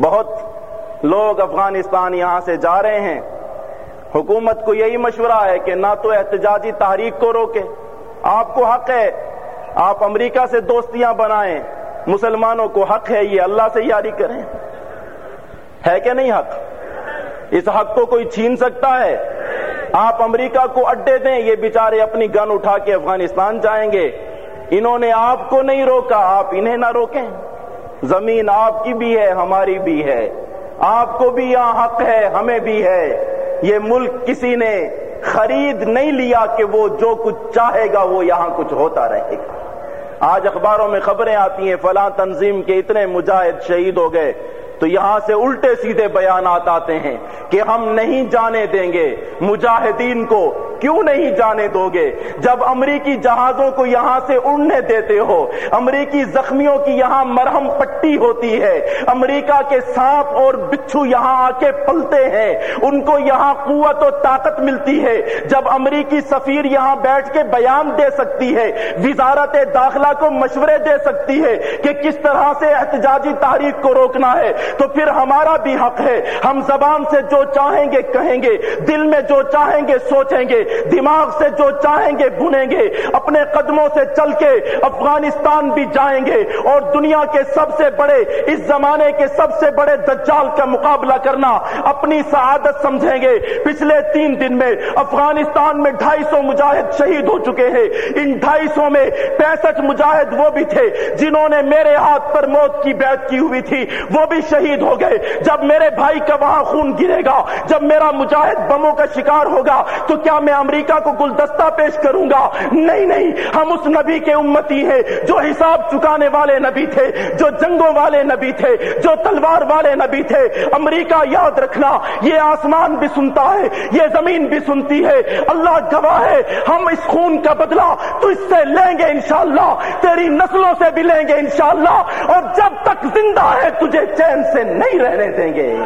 بہت لوگ افغانستان یہاں سے جا رہے ہیں۔ حکومت کو یہی مشورہ ہے کہ نہ تو احتجاجی تحریک کو روکے۔ آپ کو حق ہے۔ آپ امریکہ سے دوستیاں بنائیں۔ مسلمانوں کو حق ہے یہ اللہ سے یاری کریں۔ ہے کہ نہیں حق؟ اس حق کو کوئی چھین سکتا ہے؟ آپ امریکہ کو اڈے دیں۔ یہ بیچارے اپنی گن اٹھا کے افغانستان جائیں گے۔ انہوں نے آپ کو نہیں روکا۔ آپ انہیں نہ روکیں۔ زمین آپ کی بھی ہے، ہماری بھی ہے۔ آپ کو بھی یہاں حق ہے، ہمیں بھی ہے۔ یہ ملک کسی نے خرید نہیں لیا کہ وہ جو کچھ چاہے گا، وہ یہاں کچھ ہوتا رہے گا۔ آج اخباروں میں خبریں آتی ہیں، فلاں تنظیم کے اتنے مجاہد شہید ہو گئے۔ تو یہاں سے الٹے سیدھے بیانات آتے ہیں کہ ہم نہیں جانے دیں گے۔ مجاہدین کو کیوں نہیں جانے دو گے؟ جب امریکی جہازوں کو یہاں سے اڑنے دیتے ہو، امریکی زخمیوں کی یہاں مرہم پٹی ہوتی ہے، امریکہ کے سانپ اور بچھو یہاں آ کے پلتے ہیں، ان کو یہاں قوت و طاقت ملتی ہے۔ جب امریکی سفیر یہاں بیٹھ کے بیان دے سکتی ہے، وزارت داخلہ کو مشورے دے سکتی ہے کہ کس طرح سے احتجاجی تحریک کو روکنا ہے، تو پھر ہمارا بھی حق ہے۔ ہم زبان سے جو چاہیں گے کہیں گے، دل میں جو چاہیں گے سوچیں گے۔ دماغ سے جو چاہیں گے بنیں گے، اپنے قدموں سے چل کے افغانستان بھی جائیں گے۔ اور دنیا کے سب سے بڑے، اس زمانے کے سب سے بڑے دجال کا مقابلہ کرنا اپنی سعادت سمجھیں گے۔ پچھلے تین دن میں افغانستان میں ڈھائی سو مجاہد شہید ہو چکے ہیں۔ ان ڈھائی سو میں پینسٹھ مجاہد وہ بھی تھے جنہوں نے میرے ہاتھ پر موت کی بیعت کی ہوئی تھی۔ وہ بھی شہید ہو گئے۔ جب میرے بھائی کا وہاں خون گرے گا، جب میرا مجاہد بموں کا شکار ہوگا، تو کیا میں امریکہ کو گلدستہ پیش کروں گا۔ نہیں نہیں، ہم اس نبی کے امتی ہیں جو حساب چکانے والے نبی تھے، جو جنگوں والے نبی تھے، جو تلوار والے نبی تھے۔ امریکہ یاد رکھنا، یہ آسمان بھی سنتا ہے، یہ زمین بھی سنتی ہے۔ اللہ گواہ ہے، ہم اس خون کا بدلہ تو اس سے لیں گے انشاءاللہ، تیری نسلوں سے بھی لیں گے انشاءاللہ۔ اور جب تک زندہ ہے، تجھے چین سے نہیں رہنے دیں گے۔